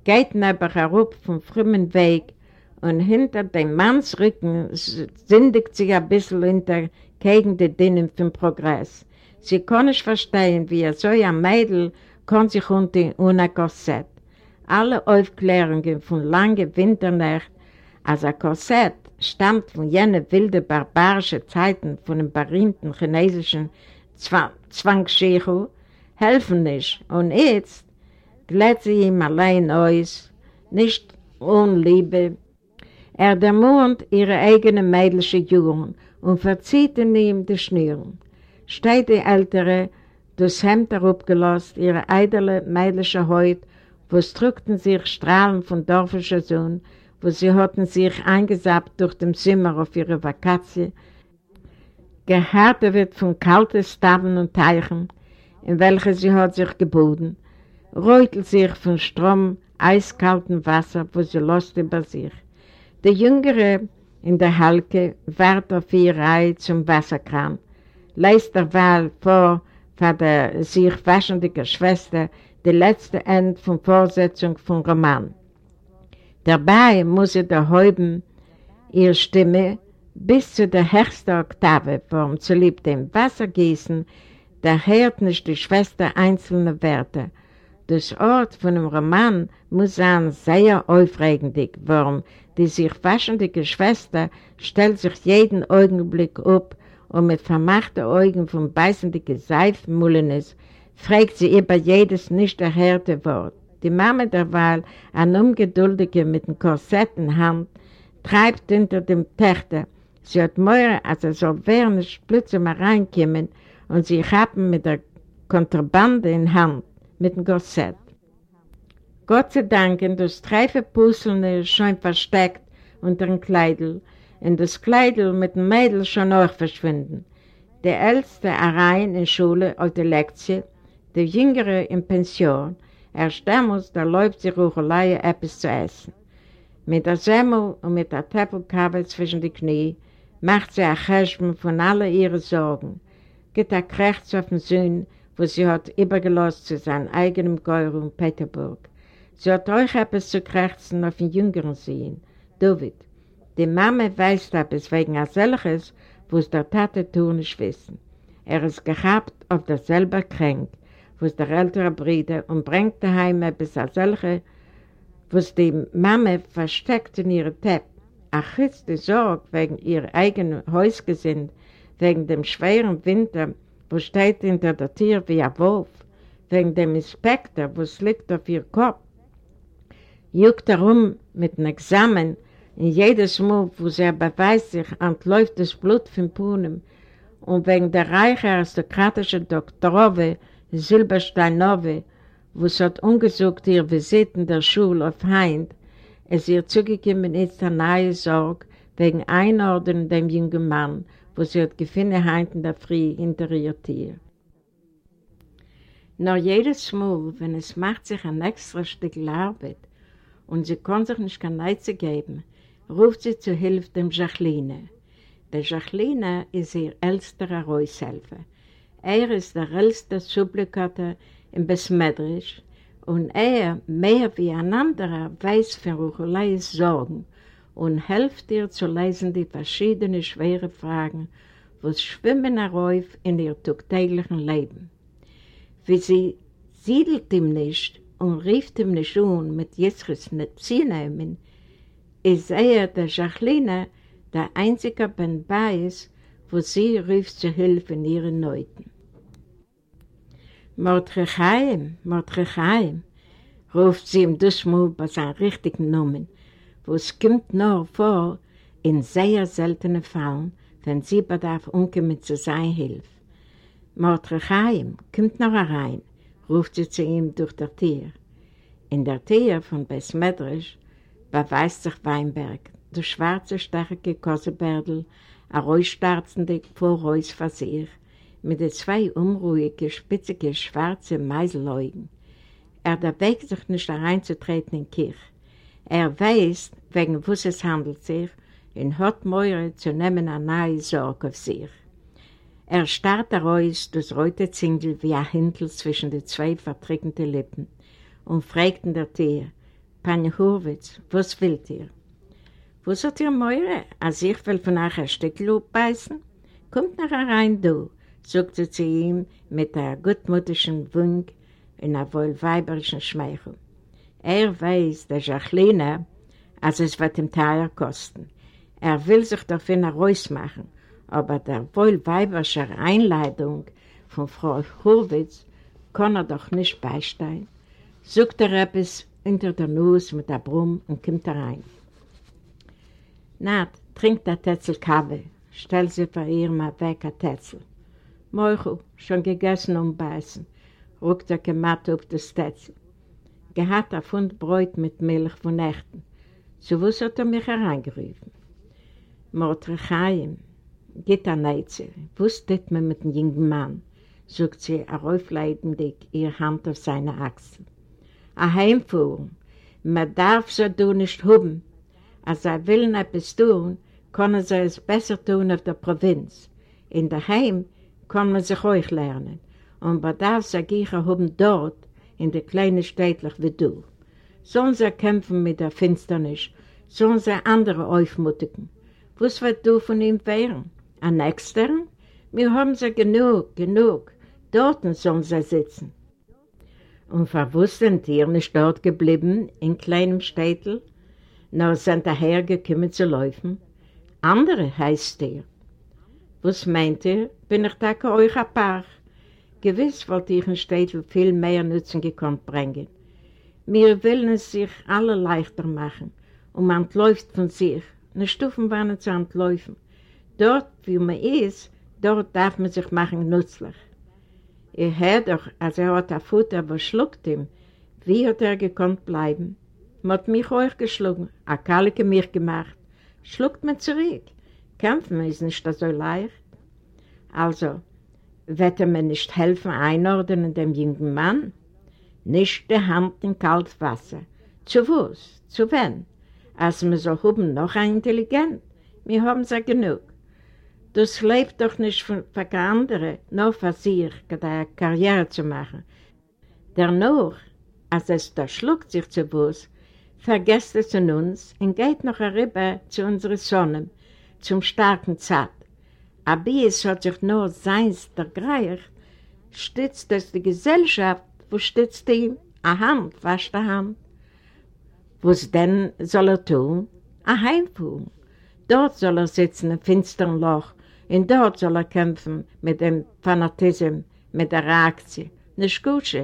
geht neben herup vom frühen Weg und hinter dem Mannsrücken sindigt sich ein bisschen hinter gegen die Dinnen vom Progress. Sie kann nicht verstehen, wie er so ein Mädel kann sich unter ohne Korsett. Alle Aufklärungen von langen Winternächten, als ein Korsett stammt von jenen wilden barbarischen Zeiten von dem berühmten chinesischen Zwangsschechu, helfen nicht. Und jetzt glätt sie ihm allein aus, nicht ohne Liebe. Er dämmert ihre eigene mädliche Jugend und verzieht in ihm die Schnüren. Steht die Ältere, das Hemd herabgelost, ihre eidele, mädliche Haut, wo es drückten sich Strahlen von dorfischer Sonne, wo sie hatten sich eingesappt durch den Zimmer auf ihre Vakatie, gehärtet wird von kalten Staben und Teichen, in welche sie hat sich geboten, reutelt sich von Strom, eiskaltem Wasser, wo sie lost über sich. Der Jüngere in der Halke wart auf ihre Reihe zum Wasserkran, leist derweil vor für der sich waschende Schwester die letzte End von Vorsetzung vom Roman. Dabei muss sie der Häuben ihre Stimme bis zu der höchsten Oktave, warum zu lieb dem Wassergießen, da hört nicht die Schwester einzelne Werte. Das Ort von dem Roman muss sein sehr aufregendig, warum die sich waschende Schwester stellt sich jeden Augenblick ab und mit vermachten Augen von beißenden Seifenmullenes fragt sie über jedes nicht erhörte Wort. Die Mama der Wahl, ein Ungeduldige mit dem Korsett in Hand, treibt hinter dem Töchter. Sie hat mehr, als er während des plötzlich mal reinkommen und sie haben mit der Kontrabande in Hand, mit dem Korsett. Gott sei Dank in das Treife Pusselne schon versteckt unter dem Kleidel, und das Kleidel mit dem Mädel schon auch verschwinden. Der Älteste rein in Schule auf der Lektie, der Jüngere in Pension, erst damals, da läuft sie Ruchelei etwas zu essen. Mit der Semmel und mit der Teppelkabel zwischen die Knie macht sie ein Cheshben von allen ihren Sorgen, geht er Krechts auf den Sohn, wo sie hat übergelost zu seinem eigenen Geur in Peterburg. Sie hat euch etwas zu krächzen auf den jüngeren Sohn, David. Die Mama weiß etwas wegen als solches, wo es der Tate tun nicht wissen. Er ist gehabt auf derselbe Kränk, wo es der ältere Bruder und bringt daheim etwas als solche, wo es die Mama versteckt in ihre Tepp. Ach, ist die Sorge wegen ihr eigenen Häusgesind, wegen dem schweren Winter, wo steht hinter der Tür wie ein Wolf, wegen dem Inspektor, wo es liegt auf ihr Kopf. Juckt herum mit einem Examen, in jedes Mal, wo sie beweist sich, entläuft das Blut von Punem, und wegen der reichen aristokratischen Doktorove, Silbersteinove, wo es hat ungesucht ihr Visiten der Schule auf Heint, es ihr zugekommen ist eine neue Sorge wegen Einordnung dem jungen Mann, wo sie hat gefunden Heint in der Früh hinter ihr Tier. Nur jedes Mal, wenn es macht sich ein extra Stück Arbeit und sie kann sich nicht kein Neize geben, ruft sie zu Hilfe dem Jacqueline. Der Jacqueline ist ihr älterer Reushelfer. Er ist der älteste Sublikator in Besmedrisch und er, mehr wie ein anderer, weiß von Rucheleis Sorgen und hilft ihr zu lesen die verschiedenen schweren Fragen, was schwimmen herauf in ihr tagtäglichen Leben. Wie sie siedelt ihm nicht und rief ihm nicht an mit Jesres Zinehmen, ist er, der Jacqueline, der einzige Ben Beis, wo sie rief zu Hilfe in ihren Neuten. Mordrechaim, Mordrechaim, ruft sie ihm das Mal bei seinem richtigen Namen, wo es kommt nur vor, in sehr seltenen Fällen, wenn sie bedarf umkommen zu sein Hilfe. Mordrechaim, kommt noch herein, ruft sie zu ihm durch der Tür. In der Tür von Besmedrisch beweist sich Weinberg, der schwarze, starke Kossebärdel, ein räuschstarzende Vorreus vor sich, mit den zwei unruhigen, spitzigen, schwarzen Meiselaugen. Er bewegt sich nicht hereinzutreten in die Kirche. Er weiß, wegen was es handelt sich, und hat Meure zu nehmen eine neue Sorge auf sich. Er starrt heraus das rote Zingel wie ein Hintel zwischen den zwei vertrickenden Lippen und fragt in der Tür, Pani Hurwitz, was wollt ihr? Was hat ihr Meure? Als ich will von euch ein Stück Lob beißen? Kommt nachher rein, du, sagt sie zu ihm mit einem gutmütigen Wunk und einem wohl weiberischen Schmeichel. Er weiß, der Jacqueline, als es wird ihm teuer kosten. Er will sich davon herausmachen, aber der wohl weiberische Einleitung von Frau Hurwitz kann er doch nicht beistehen. Sucht er etwas unter der Nuss mit der Brumm und kommt rein. Nat, trink der Tetzel Kaffee, stell sie vor ihr mal weg ein Tetzel. Moichu, schon gegessen und beißen, rückt der Gematt auf das Tetzel. Gehat ein Pfund Bräut mit Milch von Nächten. So was hat er mich hereingerufen. Mordrechaim, geht an Neize, wusstet man mit dem jungen Mann, sagt sie, aufleidendig, ihre Hand auf seine Achsel. A Heimfuhrung, man darf so du nicht haben. Als er will etwas tun, können sie es besser tun auf der Provinz. In der Heim kann man sich euch lernen. Und man darf sich ich haben dort, in der kleinen Städtlich wie du. Sollen sie kämpfen mit der Finsternis, sollen sie andere aufmutigen. Was wird du von ihm wehren? Ein extern? Wir haben sie genug, genug. Dort sollen sie sitzen. Und verwusst sind ihr nicht dort geblieben, in kleinem Städtel? Nur sind dahergekommen zu laufen? Andere heißt ihr. Was meint ihr? Bin ich da euch ein Paar? Gewiss wollte ich in Städtel viel mehr Nutzen gekonnt bringen. Wir wollen es sich alle leichter machen und man entläuft von sich. Eine Stufen waren zu entläufen. Dort, wie man ist, dort darf man sich machen nützlich. Ihr hört doch, als er hat ein Futter, was schluckt ihm, Wie hat er gekonnt bleiben? Man hat mich euch geschlagen, a Kalike mich gemacht. Schluckt man zurück. Kämpfen ist nicht so leicht. Also, wird er mir nicht helfen einordnen dem jungen Mann? Nicht die Hand in kaltes Wasser. Zu was? Zu wen? Als wir so haben noch ein Intelligent. Wir haben sie genug. Das lebt doch nicht für, andere, nur für sich, eine Karriere zu machen. Dennoch, als es da schluckt sich zu was, vergesst es in uns und geht noch rüber zu unseren Sonnen, zum starken Zart. Aber es hat sich nur seins der Greift, stützt es die Gesellschaft, wo stützt ihm? A Hand, was die Hand? Was denn soll er tun? A Heimfuhr. Dort soll er sitzen im finsteren Loch und dort soll er kämpfen mit dem Fanatismus, mit der Reaktion. Nicht gut,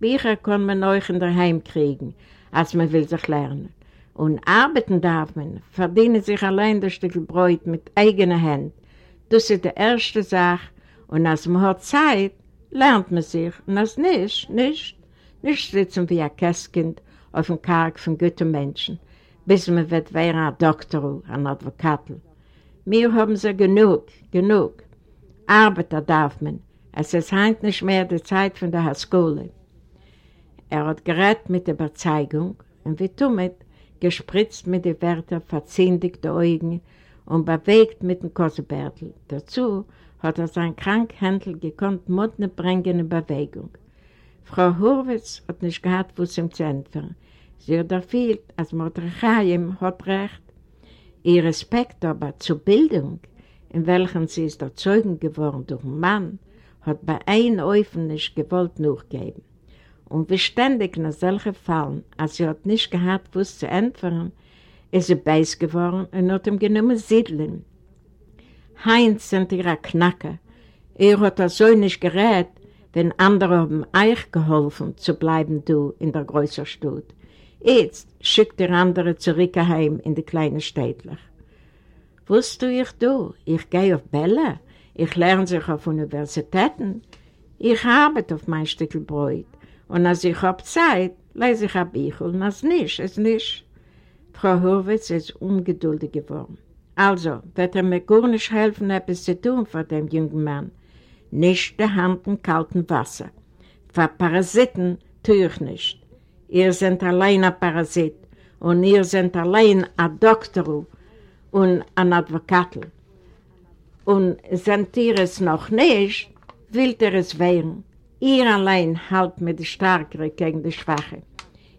Bücher kann man euch in der Heim kriegen, als man will sich lernen. Und arbeiten darf man, verdienen sich allein das Stück Brot mit eigenen Händen. Das ist die erste Sache. Und als man hat Zeit, lernt man sich. Und als nicht, nicht, nicht sitzen wie ein Kästkind auf dem Karg von guten Menschen, bis man wird wie ein Doktor, ein Advokat. Wir haben sie genug, genug. Arbeiter darf man. Es ist halt nicht mehr die Zeit von der Schule. Er hat gerät mit der Überzeugung und wie damit gespritzt mit den Wörtern verzindigte Augen und bewegt mit dem Kossebärtel. Dazu hat er sein Krankhändel gekonnt Mutne bringen in Bewegung. Frau Hurwitz hat nicht gehabt, wo sie ihm zu entfernen. Sie hat erfüllt, als Mordechai hat recht, Ihr Respekt aber zur Bildung, in welchem sie ist der Zeugen geworden durch den Mann, hat bei einem Eufen nicht gewollt nachgeben. Und wie ständig nach solchen Fällen, als sie hat nicht gehabt, was zu entfernen, ist sie beiß geworden und hat ihm genommen Siedeln. Heinz sind ihre Knacker. Er hat so nicht gerät, wenn andere haben euch geholfen, zu bleiben du in der größeren Stadt. Jetzt schickt der andere zurück heim in die kleine Städtler. Was tue ich da? Ich gehe auf Bälle. Ich lerne sich auf Universitäten. Ich arbeite auf mein Stück Brot. Und als ich habe Zeit, lese ich ein Bücher. Und als nicht, ist nicht. Frau Horwitz ist ungeduldig geworden. Also, wird er mir gar nicht helfen, etwas zu tun für den jungen Mann. Nicht die Hand in kaltem Wasser. Für Parasiten tue ich nicht. Ihr seid allein ein Parasit und ihr seid allein ein Doktor und ein Advokat. Und seid ihr es noch nicht, will ihr es werden. Ihr allein halt mit der Starkere gegen die Schwache.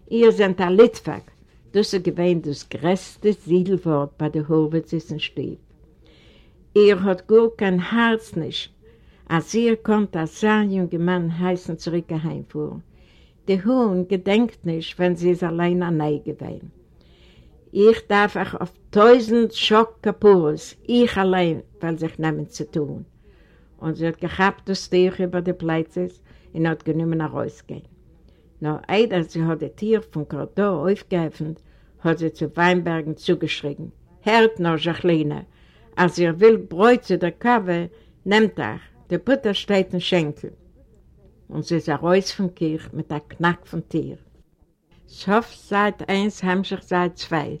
Ihr seid ein Litwag. Das ist gewähnt das größte Siedelwort bei der Horwitzischen Stieb. Ihr hat gut kein Herz nicht, als ihr kommt als ein junger Mann heißen zurück heimfuhren. Der Huhn gedenkt nicht, wenn sie es allein an gewesen. Ich darf auch auf tausend Schock kaputt, ich allein, weil sich nehmen zu tun. Und sie hat gehabt das Tier über die Plätze und hat genommen nach rausgehen. Noch eider sie hat das Tier vom Korridor aufgeöffnet, hat sie zu Weinbergen zugeschrien. Hört noch, Jacqueline, als ihr will Bräut der Kaffee, nehmt euch, der Butter steht im Schenkel und sie ist raus vom Kirch mit einem Knack von Tier. Schof seit eins, Hemmschicht seit zwei.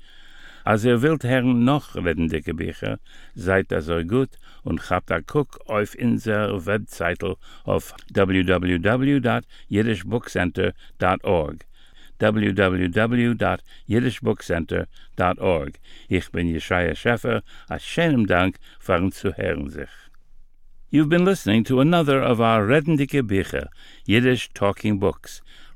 Als ihr wollt hören noch redendicke Bücher, seid das so gut und habt a guck auf unser Webseite auf www.jiddishbookcenter.org www.yiddishbookcenter.org. Ich bin Yeshaya Scheffer. A shenem dank farn zu hören sich. You've been listening to another of our Redendike Bicher, Yiddish talking books,